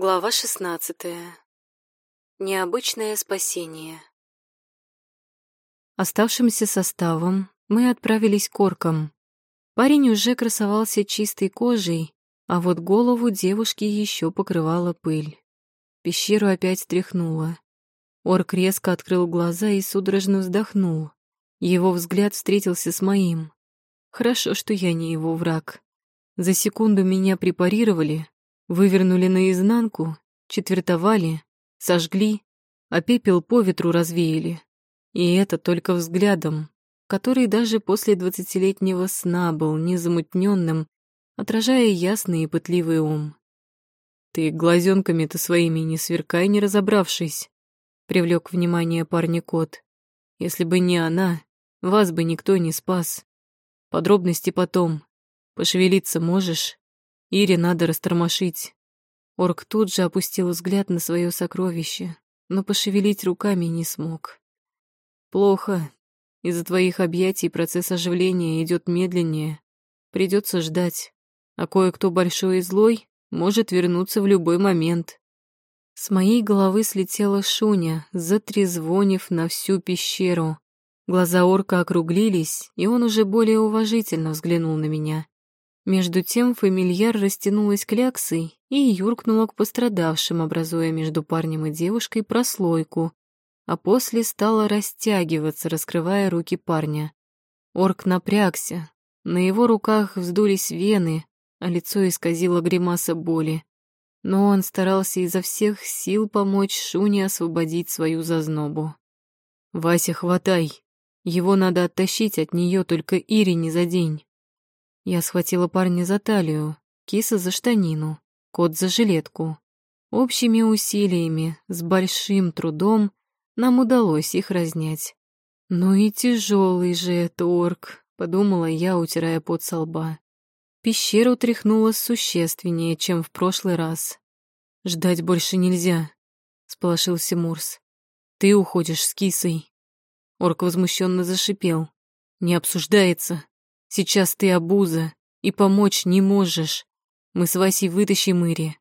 Глава шестнадцатая. Необычное спасение. Оставшимся составом мы отправились к оркам. Парень уже красовался чистой кожей, а вот голову девушки еще покрывала пыль. Пещеру опять тряхнуло. Орк резко открыл глаза и судорожно вздохнул. Его взгляд встретился с моим. Хорошо, что я не его враг. За секунду меня препарировали, вывернули наизнанку, четвертовали, сожгли, а пепел по ветру развеяли. И это только взглядом, который даже после двадцатилетнего сна был незамутненным, отражая ясный и пытливый ум. «Ты глазенками-то своими не сверкай, не разобравшись», — привлек внимание парня кот. «Если бы не она, вас бы никто не спас. Подробности потом. Пошевелиться можешь? Ире надо растормошить». Орк тут же опустил взгляд на свое сокровище, но пошевелить руками не смог. «Плохо. Из-за твоих объятий процесс оживления идет медленнее. Придется ждать. А кое-кто большой и злой может вернуться в любой момент». С моей головы слетела шуня, затрезвонив на всю пещеру. Глаза орка округлились, и он уже более уважительно взглянул на меня. Между тем фамильяр растянулась кляксой и юркнула к пострадавшим, образуя между парнем и девушкой прослойку, а после стала растягиваться, раскрывая руки парня. Орк напрягся, на его руках вздулись вены, а лицо исказило гримаса боли. Но он старался изо всех сил помочь Шуне освободить свою зазнобу. «Вася, хватай! Его надо оттащить от нее только Ире не за день!» Я схватила парня за талию, киса за штанину, кот за жилетку. Общими усилиями, с большим трудом, нам удалось их разнять. «Ну и тяжелый же это орк», — подумала я, утирая пот со лба. Пещеру тряхнуло существеннее, чем в прошлый раз. «Ждать больше нельзя», — сполошился Мурс. «Ты уходишь с кисой». Орк возмущенно зашипел. «Не обсуждается. Сейчас ты обуза, и помочь не можешь. Мы с Васей вытащим Ири».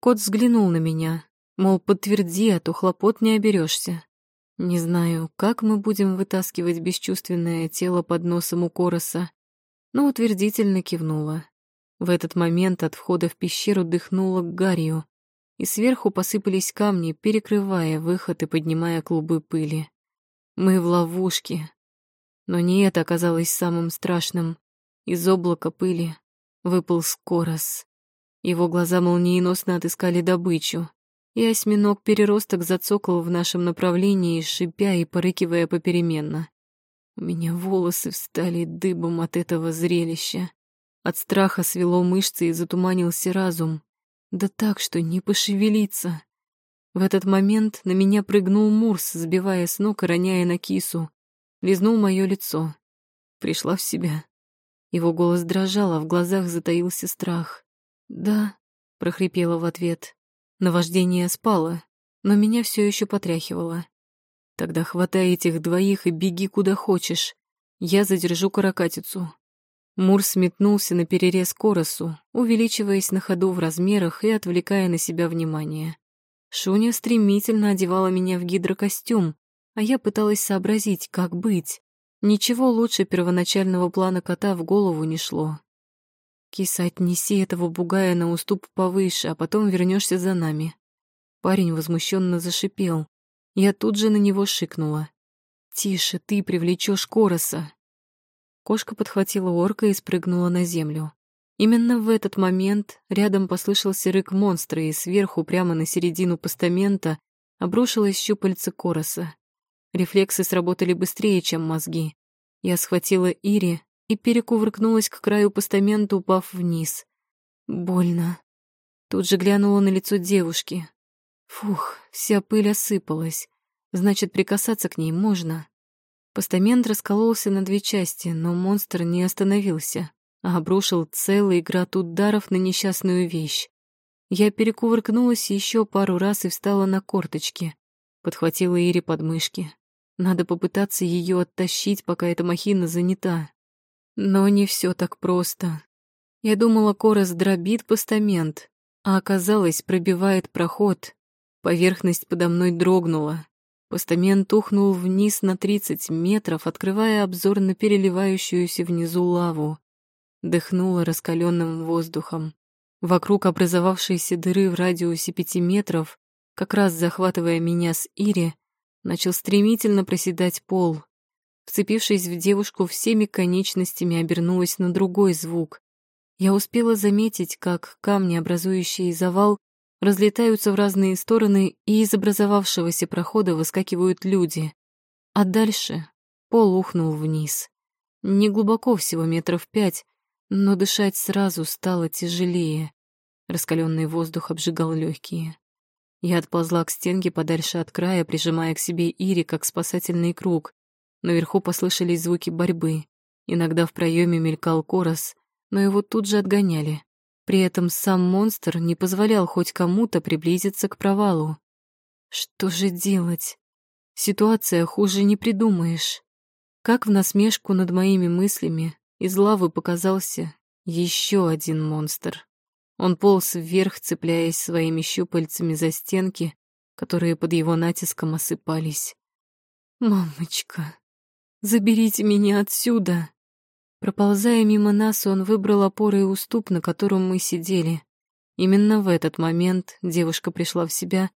Кот взглянул на меня, мол, подтверди, а то хлопот не оберешься. Не знаю, как мы будем вытаскивать бесчувственное тело под носом у Короса, но утвердительно кивнула. В этот момент от входа в пещеру дыхнуло гарью, и сверху посыпались камни, перекрывая выход и поднимая клубы пыли. Мы в ловушке. Но не это оказалось самым страшным. Из облака пыли выпал Корос. Его глаза молниеносно отыскали добычу и осьминог-переросток зацокал в нашем направлении, шипя и порыкивая попеременно. У меня волосы встали дыбом от этого зрелища. От страха свело мышцы и затуманился разум. Да так, что не пошевелиться. В этот момент на меня прыгнул Мурс, сбивая с ног и роняя на кису. Лизнул мое лицо. Пришла в себя. Его голос дрожал, а в глазах затаился страх. «Да», — прохрипела в ответ. Наваждение спало, но меня все еще потряхивало. Тогда хватай этих двоих и беги куда хочешь. Я задержу каракатицу. Мур сметнулся на перерез коросу, увеличиваясь на ходу в размерах и отвлекая на себя внимание. Шуня стремительно одевала меня в гидрокостюм, а я пыталась сообразить, как быть. Ничего лучше первоначального плана кота в голову не шло. Киса, отнеси этого бугая на уступ повыше, а потом вернешься за нами. Парень возмущенно зашипел. Я тут же на него шикнула. Тише, ты привлечешь Короса. Кошка подхватила орка и спрыгнула на землю. Именно в этот момент рядом послышался рык монстра, и сверху, прямо на середину постамента, обрушилась щупальце Короса. Рефлексы сработали быстрее, чем мозги. Я схватила Ири, и перекувыркнулась к краю постамента, упав вниз. Больно. Тут же глянула на лицо девушки. Фух, вся пыль осыпалась. Значит, прикасаться к ней можно. Постамент раскололся на две части, но монстр не остановился, а обрушил целый град ударов на несчастную вещь. Я перекувыркнулась еще пару раз и встала на корточки. Подхватила Ире подмышки. Надо попытаться ее оттащить, пока эта махина занята. Но не все так просто. Я думала, Корос дробит постамент, а оказалось, пробивает проход. Поверхность подо мной дрогнула. Постамент ухнул вниз на 30 метров, открывая обзор на переливающуюся внизу лаву. Дыхнуло раскаленным воздухом. Вокруг образовавшейся дыры в радиусе пяти метров, как раз захватывая меня с Ири, начал стремительно проседать пол. Вцепившись в девушку всеми конечностями, обернулась на другой звук. Я успела заметить, как камни, образующие завал, разлетаются в разные стороны, и из образовавшегося прохода выскакивают люди. А дальше пол ухнул вниз. Не глубоко, всего метров пять, но дышать сразу стало тяжелее. Раскаленный воздух обжигал легкие. Я отползла к стенке подальше от края, прижимая к себе Ири как спасательный круг. Наверху послышались звуки борьбы. Иногда в проеме мелькал корос, но его тут же отгоняли. При этом сам монстр не позволял хоть кому-то приблизиться к провалу. Что же делать? Ситуация хуже не придумаешь. Как в насмешку над моими мыслями из лавы показался еще один монстр. Он полз вверх, цепляясь своими щупальцами за стенки, которые под его натиском осыпались. «Мамочка, заберите меня отсюда!» Проползая мимо нас, он выбрал опоры и уступ, на котором мы сидели. Именно в этот момент девушка пришла в себя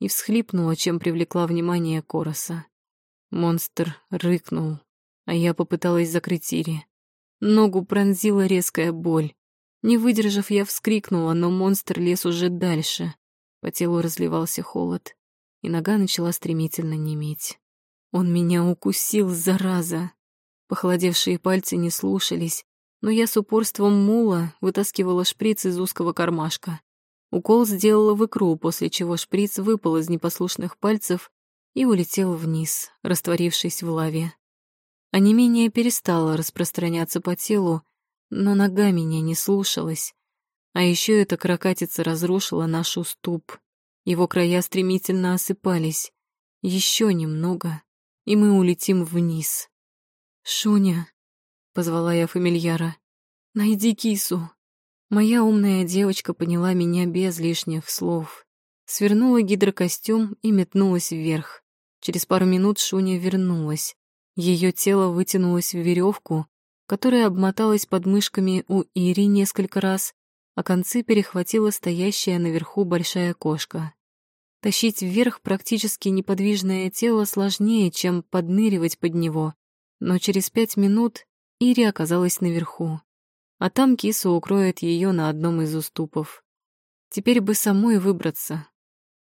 и всхлипнула, чем привлекла внимание Короса. Монстр рыкнул, а я попыталась закрыть Ири. Ногу пронзила резкая боль. Не выдержав, я вскрикнула, но монстр лез уже дальше. По телу разливался холод, и нога начала стремительно неметь. Он меня укусил, зараза. Похолодевшие пальцы не слушались, но я с упорством мула вытаскивала шприц из узкого кармашка. Укол сделала в икру, после чего шприц выпал из непослушных пальцев и улетел вниз, растворившись в лаве. А не перестало распространяться по телу, но нога меня не слушалась. А еще эта крокатица разрушила наш уступ. Его края стремительно осыпались. Еще немного, и мы улетим вниз. «Шуня», — позвала я фамильяра, — «найди кису». Моя умная девочка поняла меня без лишних слов. Свернула гидрокостюм и метнулась вверх. Через пару минут Шуня вернулась. Ее тело вытянулось в веревку, которая обмоталась под мышками у Ири несколько раз, а концы перехватила стоящая наверху большая кошка. Тащить вверх практически неподвижное тело сложнее, чем подныривать под него, но через пять минут Ири оказалась наверху, а там киса укроет ее на одном из уступов. Теперь бы самой выбраться.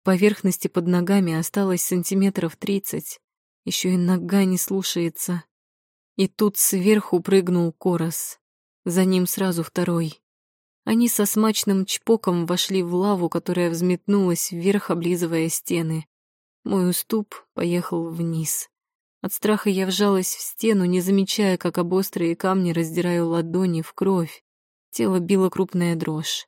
Поверхности под ногами осталось сантиметров тридцать, еще и нога не слушается. И тут сверху прыгнул Корос. За ним сразу второй. Они со смачным чпоком вошли в лаву, которая взметнулась вверх, облизывая стены. Мой уступ поехал вниз. От страха я вжалась в стену, не замечая, как об острые камни раздираю ладони в кровь. Тело било крупная дрожь.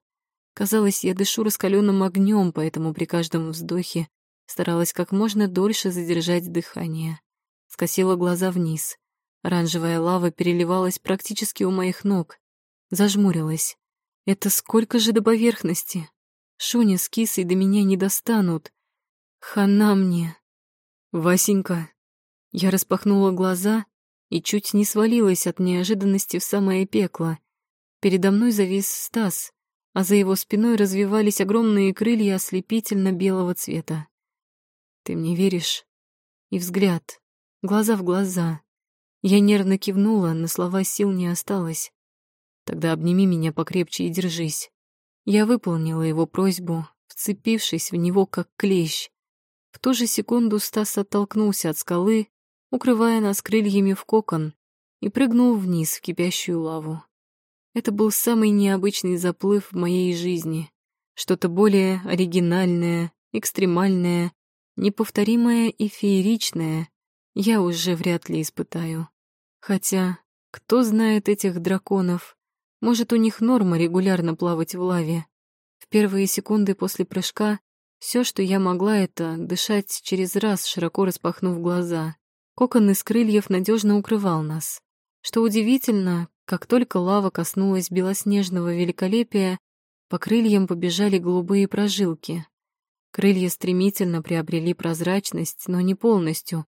Казалось, я дышу раскаленным огнем, поэтому при каждом вздохе старалась как можно дольше задержать дыхание. Скосила глаза вниз. Оранжевая лава переливалась практически у моих ног. Зажмурилась. Это сколько же до поверхности? Шуня с кисой до меня не достанут. Хана мне. Васенька. Я распахнула глаза и чуть не свалилась от неожиданности в самое пекло. Передо мной завис Стас, а за его спиной развивались огромные крылья ослепительно-белого цвета. «Ты мне веришь?» И взгляд, глаза в глаза. Я нервно кивнула, на слова сил не осталось. Тогда обними меня покрепче и держись. Я выполнила его просьбу, вцепившись в него как клещ. В ту же секунду Стас оттолкнулся от скалы, укрывая нас крыльями в кокон, и прыгнул вниз в кипящую лаву. Это был самый необычный заплыв в моей жизни. Что-то более оригинальное, экстремальное, неповторимое и фееричное я уже вряд ли испытаю. Хотя, кто знает этих драконов? Может, у них норма регулярно плавать в лаве. В первые секунды после прыжка все, что я могла, это дышать через раз, широко распахнув глаза. Кокон из крыльев надежно укрывал нас. Что удивительно, как только лава коснулась белоснежного великолепия, По крыльям побежали голубые прожилки. Крылья стремительно приобрели прозрачность, но не полностью,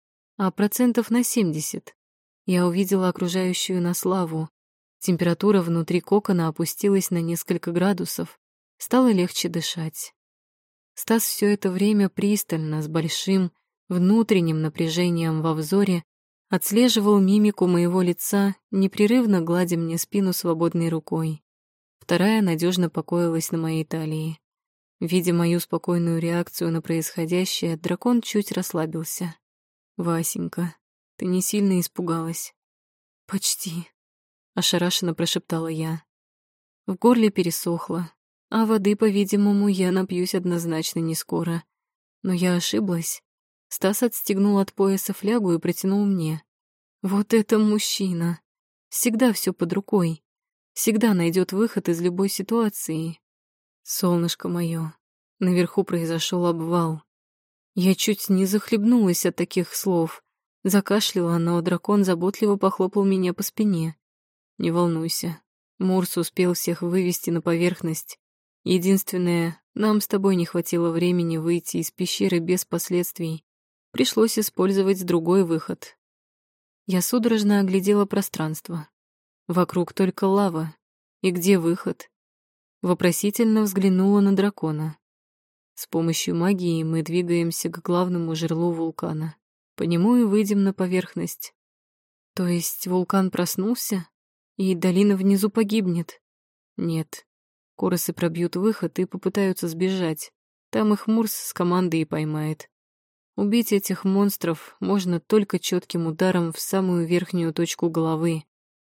а процентов на 70. Я увидела окружающую нас лаву. Температура внутри кокона опустилась на несколько градусов. Стало легче дышать. Стас все это время пристально, с большим внутренним напряжением во взоре, отслеживал мимику моего лица, непрерывно гладя мне спину свободной рукой. Вторая надежно покоилась на моей талии. Видя мою спокойную реакцию на происходящее, дракон чуть расслабился. «Васенька, ты не сильно испугалась?» «Почти», — ошарашенно прошептала я. В горле пересохло, а воды, по-видимому, я напьюсь однозначно не скоро. Но я ошиблась. Стас отстегнул от пояса флягу и протянул мне. «Вот это мужчина! Всегда все под рукой всегда найдет выход из любой ситуации. Солнышко мое, наверху произошел обвал. Я чуть не захлебнулась от таких слов. Закашляла, но дракон заботливо похлопал меня по спине. Не волнуйся, Мурс успел всех вывести на поверхность. Единственное, нам с тобой не хватило времени выйти из пещеры без последствий. Пришлось использовать другой выход. Я судорожно оглядела пространство. Вокруг только лава. И где выход? Вопросительно взглянула на дракона. С помощью магии мы двигаемся к главному жерлу вулкана. По нему и выйдем на поверхность. То есть вулкан проснулся, и долина внизу погибнет? Нет. Коросы пробьют выход и попытаются сбежать. Там их Мурс с командой и поймает. Убить этих монстров можно только четким ударом в самую верхнюю точку головы.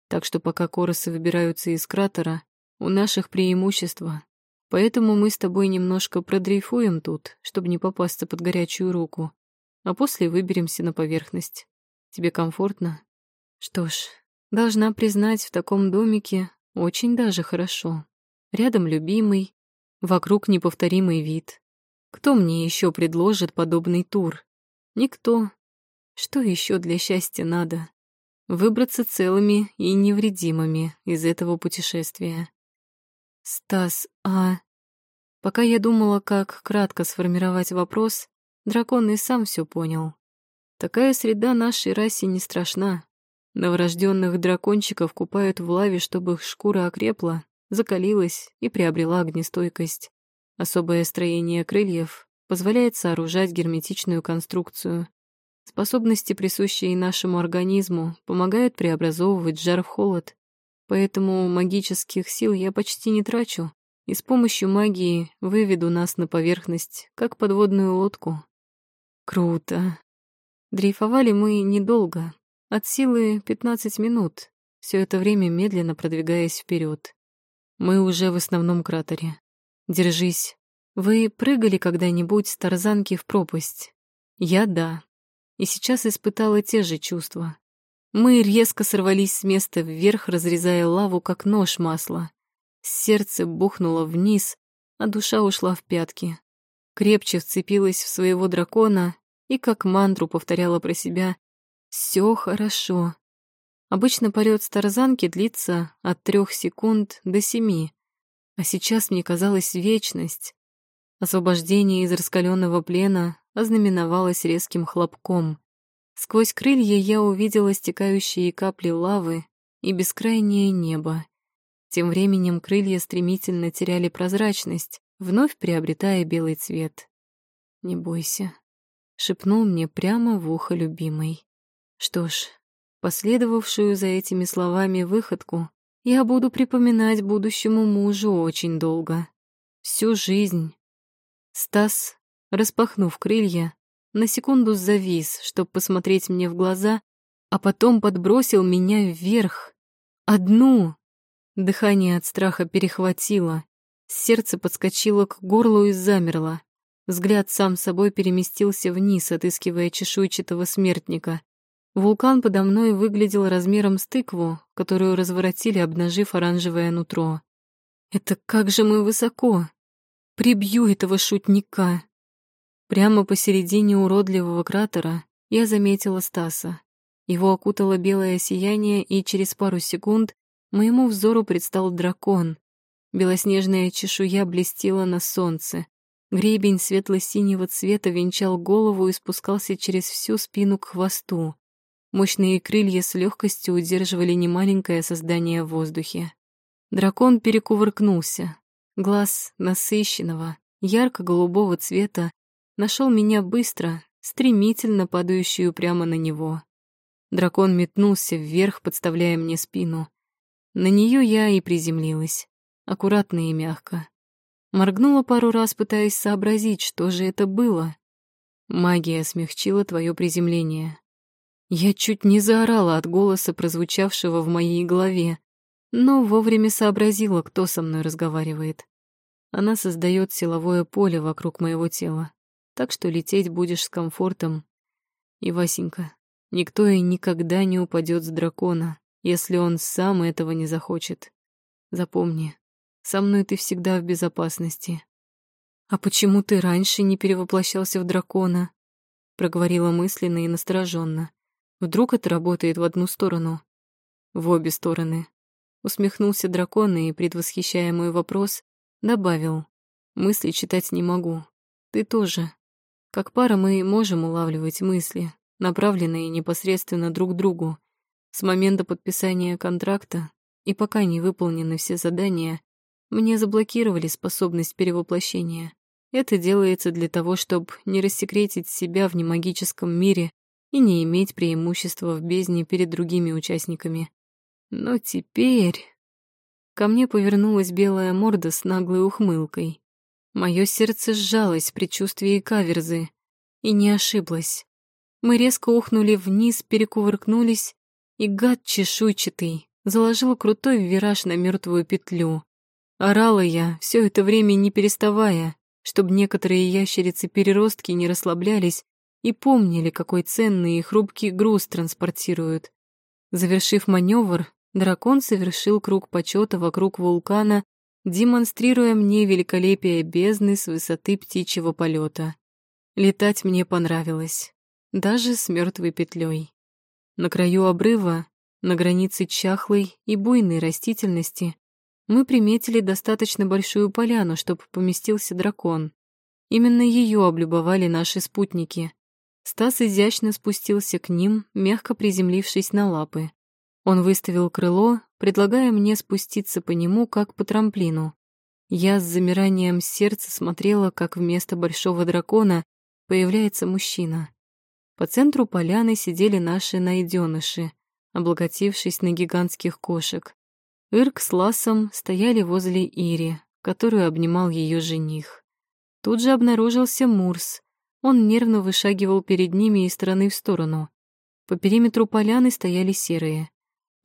Так что пока коросы выбираются из кратера, у наших преимущества. Поэтому мы с тобой немножко продрейфуем тут, чтобы не попасться под горячую руку, а после выберемся на поверхность. Тебе комфортно? Что ж, должна признать, в таком домике очень даже хорошо. Рядом любимый, вокруг неповторимый вид. Кто мне еще предложит подобный тур? Никто. Что еще для счастья надо? выбраться целыми и невредимыми из этого путешествия. «Стас, а...» Пока я думала, как кратко сформировать вопрос, дракон и сам все понял. Такая среда нашей расе не страшна. Новорожденных дракончиков купают в лаве, чтобы их шкура окрепла, закалилась и приобрела огнестойкость. Особое строение крыльев позволяет сооружать герметичную конструкцию, Способности, присущие нашему организму, помогают преобразовывать жар в холод. Поэтому магических сил я почти не трачу, и с помощью магии выведу нас на поверхность, как подводную лодку. Круто. Дрейфовали мы недолго, от силы 15 минут, все это время медленно продвигаясь вперед. Мы уже в основном кратере. Держись. Вы прыгали когда-нибудь с тарзанки в пропасть? Я — да и сейчас испытала те же чувства. Мы резко сорвались с места вверх, разрезая лаву, как нож масла. Сердце бухнуло вниз, а душа ушла в пятки. Крепче вцепилась в своего дракона и как мантру повторяла про себя «Все хорошо». Обычно полет с тарзанки длится от трех секунд до семи, а сейчас мне казалась вечность. Освобождение из раскаленного плена ознаменовалось резким хлопком. Сквозь крылья я увидела стекающие капли лавы и бескрайнее небо. Тем временем крылья стремительно теряли прозрачность, вновь приобретая белый цвет. «Не бойся», — шепнул мне прямо в ухо любимый. Что ж, последовавшую за этими словами выходку я буду припоминать будущему мужу очень долго. Всю жизнь. Стас распахнув крылья, на секунду завис, чтобы посмотреть мне в глаза, а потом подбросил меня вверх. Одну! Дыхание от страха перехватило, сердце подскочило к горлу и замерло. Взгляд сам собой переместился вниз, отыскивая чешуйчатого смертника. Вулкан подо мной выглядел размером с тыкву, которую разворотили, обнажив оранжевое нутро. «Это как же мы высоко! Прибью этого шутника!» Прямо посередине уродливого кратера я заметила Стаса. Его окутало белое сияние, и через пару секунд моему взору предстал дракон. Белоснежная чешуя блестела на солнце. Гребень светло-синего цвета венчал голову и спускался через всю спину к хвосту. Мощные крылья с легкостью удерживали немаленькое создание в воздухе. Дракон перекувыркнулся. Глаз насыщенного, ярко-голубого цвета нашел меня быстро, стремительно падающую прямо на него. Дракон метнулся вверх, подставляя мне спину. На нее я и приземлилась, аккуратно и мягко. Моргнула пару раз, пытаясь сообразить, что же это было. Магия смягчила твое приземление. Я чуть не заорала от голоса, прозвучавшего в моей голове, но вовремя сообразила, кто со мной разговаривает. Она создает силовое поле вокруг моего тела, так что лететь будешь с комфортом. И, Васенька, никто и никогда не упадет с дракона, если он сам этого не захочет. Запомни, со мной ты всегда в безопасности. А почему ты раньше не перевоплощался в дракона? Проговорила мысленно и настороженно. Вдруг это работает в одну сторону? В обе стороны. Усмехнулся дракон и, предвосхищая мой вопрос, добавил. Мысли читать не могу. Ты тоже. Как пара мы можем улавливать мысли, направленные непосредственно друг к другу. С момента подписания контракта и пока не выполнены все задания, мне заблокировали способность перевоплощения. Это делается для того, чтобы не рассекретить себя в немагическом мире и не иметь преимущества в бездне перед другими участниками. Но теперь... Ко мне повернулась белая морда с наглой ухмылкой. Мое сердце сжалось в предчувствии каверзы. И не ошиблась. Мы резко ухнули вниз, перекувыркнулись, и гад чешуйчатый заложил крутой вираж на мертвую петлю. Орала я, все это время не переставая, чтобы некоторые ящерицы-переростки не расслаблялись и помнили, какой ценный и хрупкий груз транспортируют. Завершив маневр, дракон совершил круг почета вокруг вулкана, демонстрируя мне великолепие бездны с высоты птичьего полета. Летать мне понравилось, даже с мертвой петлей. На краю обрыва, на границе чахлой и буйной растительности, мы приметили достаточно большую поляну, чтобы поместился дракон. Именно ее облюбовали наши спутники. Стас изящно спустился к ним, мягко приземлившись на лапы. Он выставил крыло, предлагая мне спуститься по нему, как по трамплину. Я с замиранием сердца смотрела, как вместо большого дракона появляется мужчина. По центру поляны сидели наши найденыши, облокотившись на гигантских кошек. Ирк с Ласом стояли возле Ири, которую обнимал ее жених. Тут же обнаружился Мурс, он нервно вышагивал перед ними из стороны в сторону. По периметру поляны стояли серые.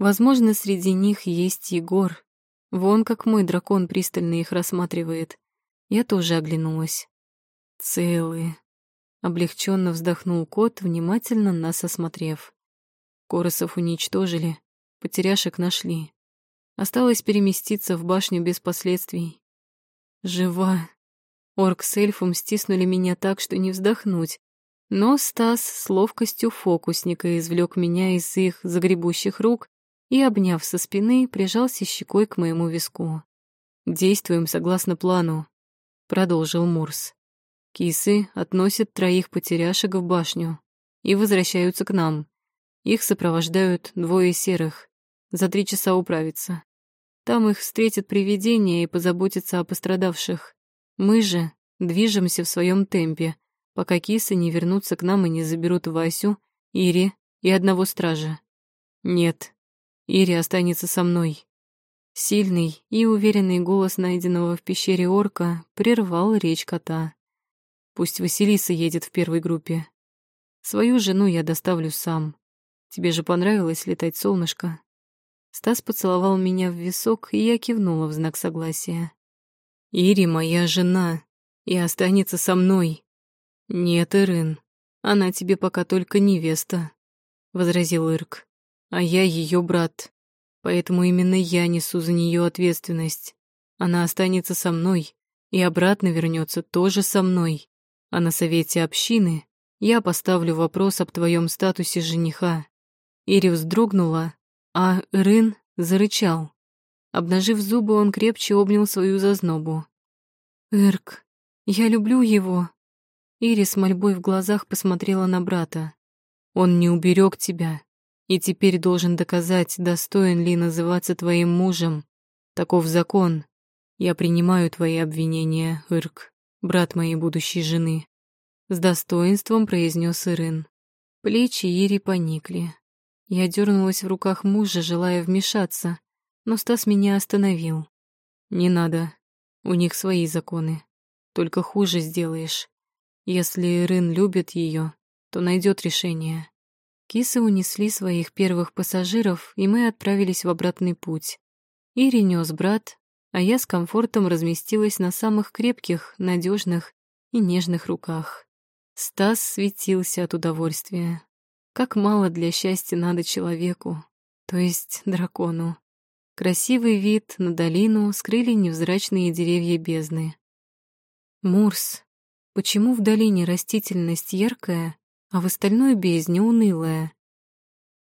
Возможно, среди них есть Егор. Вон как мой дракон пристально их рассматривает. Я тоже оглянулась. Целые. Облегченно вздохнул кот, внимательно нас осмотрев. Коросов уничтожили, потеряшек нашли. Осталось переместиться в башню без последствий. Жива, Орк с эльфом стиснули меня так, что не вздохнуть. Но Стас с ловкостью фокусника извлек меня из их загребущих рук и, обняв со спины, прижался щекой к моему виску. «Действуем согласно плану», — продолжил Мурс. «Кисы относят троих потеряшек в башню и возвращаются к нам. Их сопровождают двое серых. За три часа управиться. Там их встретят привидения и позаботятся о пострадавших. Мы же движемся в своем темпе, пока кисы не вернутся к нам и не заберут Васю, Ири и одного стража. Нет, Ири останется со мной. Сильный и уверенный голос найденного в пещере орка прервал речь кота. Пусть Василиса едет в первой группе. Свою жену я доставлю сам. Тебе же понравилось летать, солнышко?» Стас поцеловал меня в висок, и я кивнула в знак согласия. Ири моя жена и останется со мной. Нет, Ирын, она тебе пока только невеста, возразил Ирк. А я ее брат. Поэтому именно я несу за нее ответственность. Она останется со мной и обратно вернется тоже со мной. А на совете общины я поставлю вопрос об твоем статусе жениха. Ири вздрогнула, а Ирын зарычал. Обнажив зубы, он крепче обнял свою зазнобу. «Эрк, я люблю его!» Ирис мольбой в глазах посмотрела на брата. «Он не уберег тебя, и теперь должен доказать, достоин ли называться твоим мужем. Таков закон. Я принимаю твои обвинения, Ирк, брат моей будущей жены». С достоинством произнес Ирын. Плечи Ири поникли. Я дернулась в руках мужа, желая вмешаться, но Стас меня остановил. «Не надо. У них свои законы. Только хуже сделаешь. Если Рын любит ее, то найдет решение». Кисы унесли своих первых пассажиров, и мы отправились в обратный путь. Ири нес брат, а я с комфортом разместилась на самых крепких, надежных и нежных руках. Стас светился от удовольствия. Как мало для счастья надо человеку, то есть дракону. Красивый вид на долину скрыли невзрачные деревья бездны. Мурс, почему в долине растительность яркая, а в остальной бездне унылая?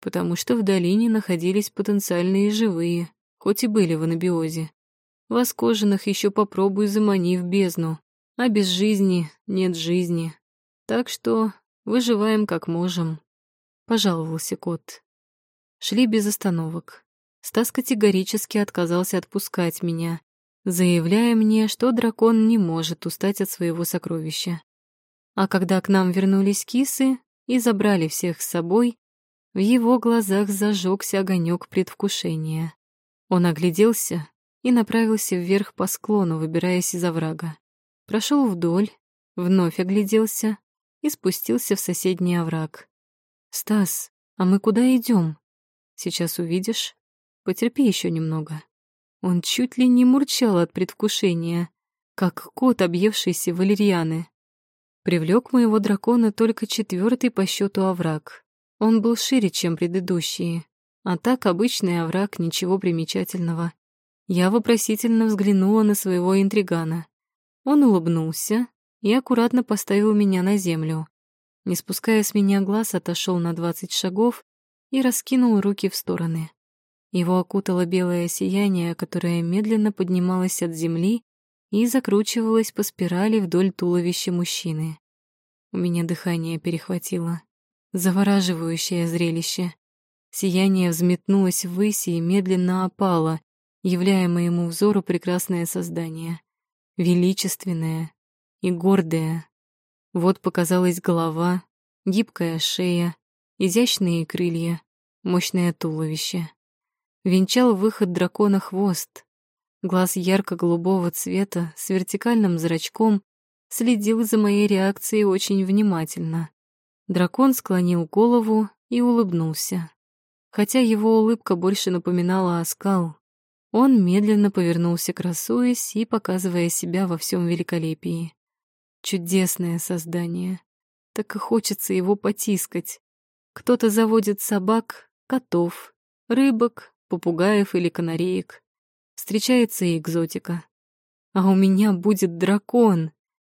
Потому что в долине находились потенциальные живые, хоть и были в анабиозе. Воскоженных еще попробуй замани в бездну, а без жизни нет жизни. Так что выживаем как можем, — пожаловался кот. Шли без остановок. Стас категорически отказался отпускать меня, заявляя мне, что дракон не может устать от своего сокровища. А когда к нам вернулись кисы и забрали всех с собой, в его глазах зажегся огонек предвкушения. Он огляделся и направился вверх по склону, выбираясь из оврага. Прошел вдоль, вновь огляделся и спустился в соседний овраг. «Стас, а мы куда идем? Сейчас увидишь». Потерпи еще немного. Он чуть ли не мурчал от предвкушения, как кот, объевшийся валерьяны. Привлек моего дракона только четвертый по счету овраг. Он был шире, чем предыдущие, а так обычный овраг, ничего примечательного. Я вопросительно взглянула на своего интригана. Он улыбнулся и аккуратно поставил меня на землю. Не спуская с меня глаз, отошел на двадцать шагов и раскинул руки в стороны. Его окутало белое сияние, которое медленно поднималось от земли и закручивалось по спирали вдоль туловища мужчины. У меня дыхание перехватило. Завораживающее зрелище. Сияние взметнулось ввысь и медленно опало, являя моему взору прекрасное создание. Величественное и гордое. Вот показалась голова, гибкая шея, изящные крылья, мощное туловище венчал выход дракона хвост. Глаз ярко-голубого цвета с вертикальным зрачком следил за моей реакцией очень внимательно. Дракон склонил голову и улыбнулся. Хотя его улыбка больше напоминала оскал, он медленно повернулся, красуясь и показывая себя во всем великолепии. Чудесное создание. Так и хочется его потискать. Кто-то заводит собак, котов, рыбок, попугаев или канареек. Встречается и экзотика. А у меня будет дракон.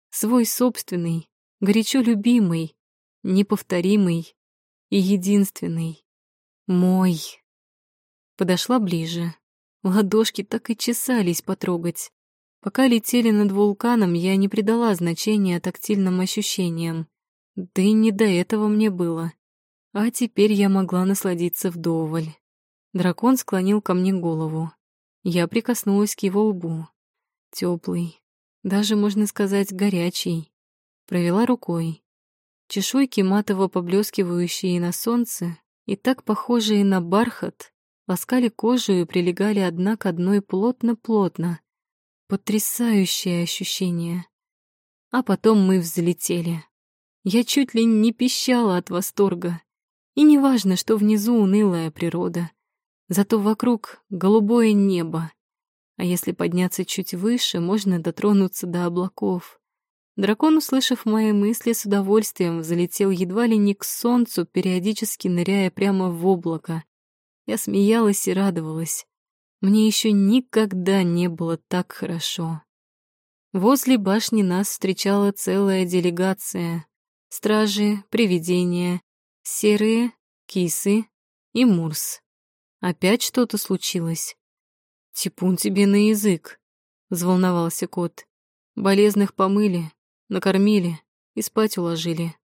Свой собственный, горячо любимый, неповторимый и единственный. Мой. Подошла ближе. Ладошки так и чесались потрогать. Пока летели над вулканом, я не придала значения тактильным ощущениям. Да и не до этого мне было. А теперь я могла насладиться вдоволь. Дракон склонил ко мне голову. Я прикоснулась к его лбу. Теплый, даже, можно сказать, горячий. Провела рукой. Чешуйки, матово поблескивающие на солнце и так похожие на бархат, ласкали кожу и прилегали одна к одной плотно-плотно. Потрясающее ощущение. А потом мы взлетели. Я чуть ли не пищала от восторга. И неважно, что внизу унылая природа. Зато вокруг голубое небо. А если подняться чуть выше, можно дотронуться до облаков. Дракон, услышав мои мысли, с удовольствием залетел едва ли не к солнцу, периодически ныряя прямо в облако. Я смеялась и радовалась. Мне еще никогда не было так хорошо. Возле башни нас встречала целая делегация. Стражи, привидения, серые, кисы и мурс. Опять что-то случилось? «Типун тебе на язык», — взволновался кот. «Болезных помыли, накормили и спать уложили».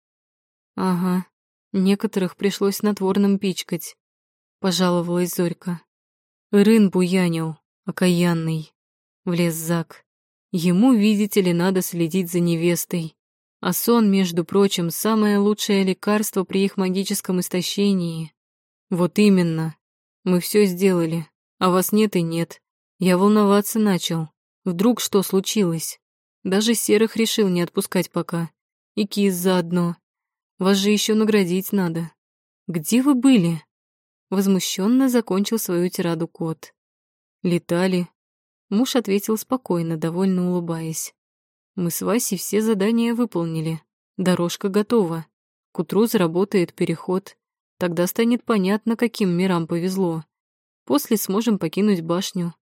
«Ага, некоторых пришлось снотворным пичкать», — пожаловалась Зорька. «Рын буянил, окаянный», — влез Зак. «Ему, видите ли, надо следить за невестой. А сон, между прочим, самое лучшее лекарство при их магическом истощении. Вот именно. Мы все сделали, а вас нет и нет. Я волноваться начал. Вдруг что случилось? Даже серых решил не отпускать пока. И кис заодно. Вас же еще наградить надо. Где вы были? Возмущенно закончил свою тираду кот. Летали. Муж ответил спокойно, довольно улыбаясь. Мы с Васей все задания выполнили. Дорожка готова. К утру заработает переход. Тогда станет понятно, каким мирам повезло. После сможем покинуть башню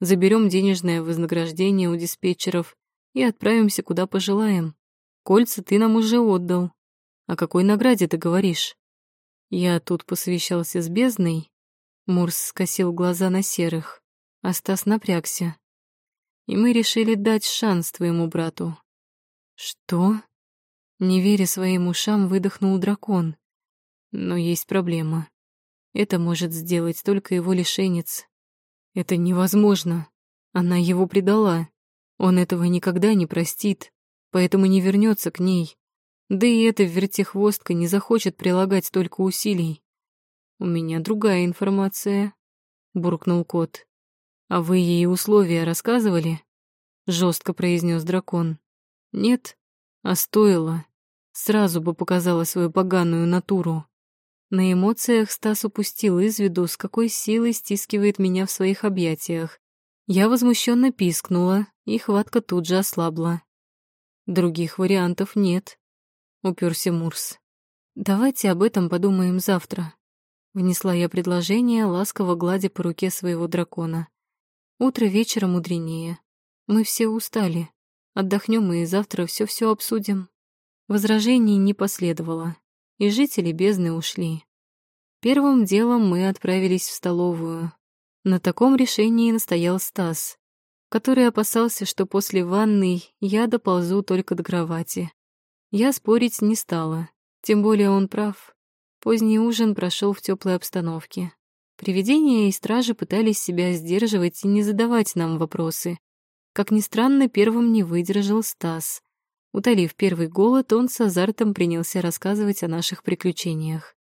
заберем денежное вознаграждение у диспетчеров и отправимся куда пожелаем. Кольца ты нам уже отдал. О какой награде ты говоришь? Я тут посвящался с бездной. Мурс скосил глаза на серых, а Стас напрягся. И мы решили дать шанс твоему брату. Что? Не веря своим ушам, выдохнул дракон. Но есть проблема. Это может сделать только его лишенец. Это невозможно. Она его предала. Он этого никогда не простит, поэтому не вернется к ней. Да и эта вертихвостка не захочет прилагать столько усилий. У меня другая информация, буркнул кот. А вы ей условия рассказывали? Жестко произнес дракон. Нет, а стоило. Сразу бы показала свою поганую натуру. На эмоциях Стас упустил из виду, с какой силой стискивает меня в своих объятиях. Я возмущенно пискнула, и хватка тут же ослабла. Других вариантов нет, уперся Мурс. Давайте об этом подумаем завтра. Внесла я предложение, ласково гладя по руке своего дракона. Утро вечера мудренее. Мы все устали. Отдохнем и завтра все-все обсудим. Возражений не последовало и жители бездны ушли. Первым делом мы отправились в столовую. На таком решении настоял Стас, который опасался, что после ванной я доползу только до кровати. Я спорить не стала, тем более он прав. Поздний ужин прошел в теплой обстановке. Привидения и стражи пытались себя сдерживать и не задавать нам вопросы. Как ни странно, первым не выдержал Стас. Утолив первый голод, он с азартом принялся рассказывать о наших приключениях.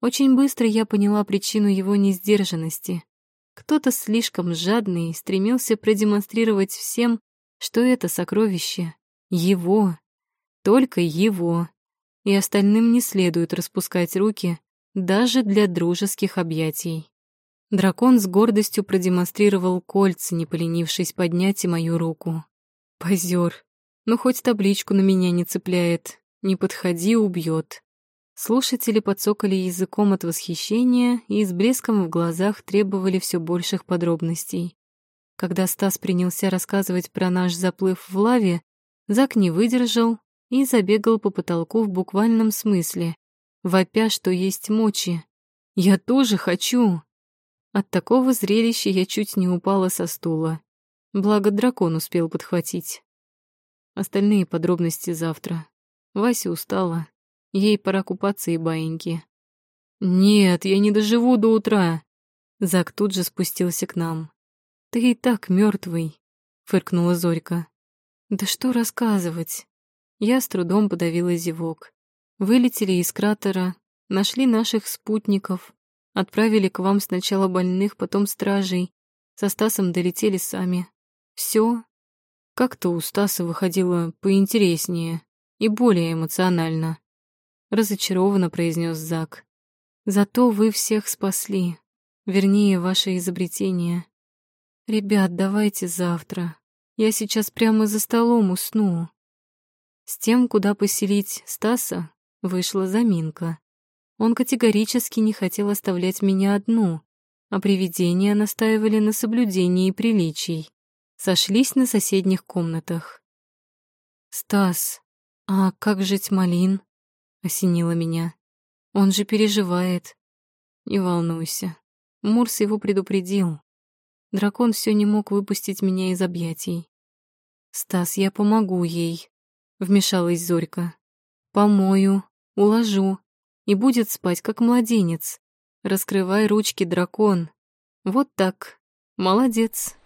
Очень быстро я поняла причину его несдержанности. Кто-то слишком жадный стремился продемонстрировать всем, что это сокровище его, только его, и остальным не следует распускать руки даже для дружеских объятий. Дракон с гордостью продемонстрировал кольца, не поленившись поднять и мою руку. Позер. Ну, хоть табличку на меня не цепляет. Не подходи, убьет. Слушатели подсокали языком от восхищения и с блеском в глазах требовали все больших подробностей. Когда Стас принялся рассказывать про наш заплыв в лаве, Зак не выдержал и забегал по потолку в буквальном смысле, вопя, что есть мочи. «Я тоже хочу!» От такого зрелища я чуть не упала со стула. Благо дракон успел подхватить. Остальные подробности завтра. Вася устала. Ей пора купаться и баиньки. «Нет, я не доживу до утра!» Зак тут же спустился к нам. «Ты и так мертвый, фыркнула Зорька. «Да что рассказывать?» Я с трудом подавила зевок. Вылетели из кратера, нашли наших спутников, отправили к вам сначала больных, потом стражей. Со Стасом долетели сами. Все, как-то у Стаса выходило поинтереснее и более эмоционально. Разочарованно произнес Зак. Зато вы всех спасли. Вернее, ваше изобретение. Ребят, давайте завтра. Я сейчас прямо за столом усну. С тем, куда поселить Стаса, вышла заминка. Он категорически не хотел оставлять меня одну, а привидения настаивали на соблюдении приличий сошлись на соседних комнатах. «Стас, а как жить Малин?» — осенило меня. «Он же переживает». «Не волнуйся, Мурс его предупредил». Дракон все не мог выпустить меня из объятий. «Стас, я помогу ей», — вмешалась Зорька. «Помою, уложу, и будет спать, как младенец. Раскрывай ручки, дракон. Вот так. Молодец».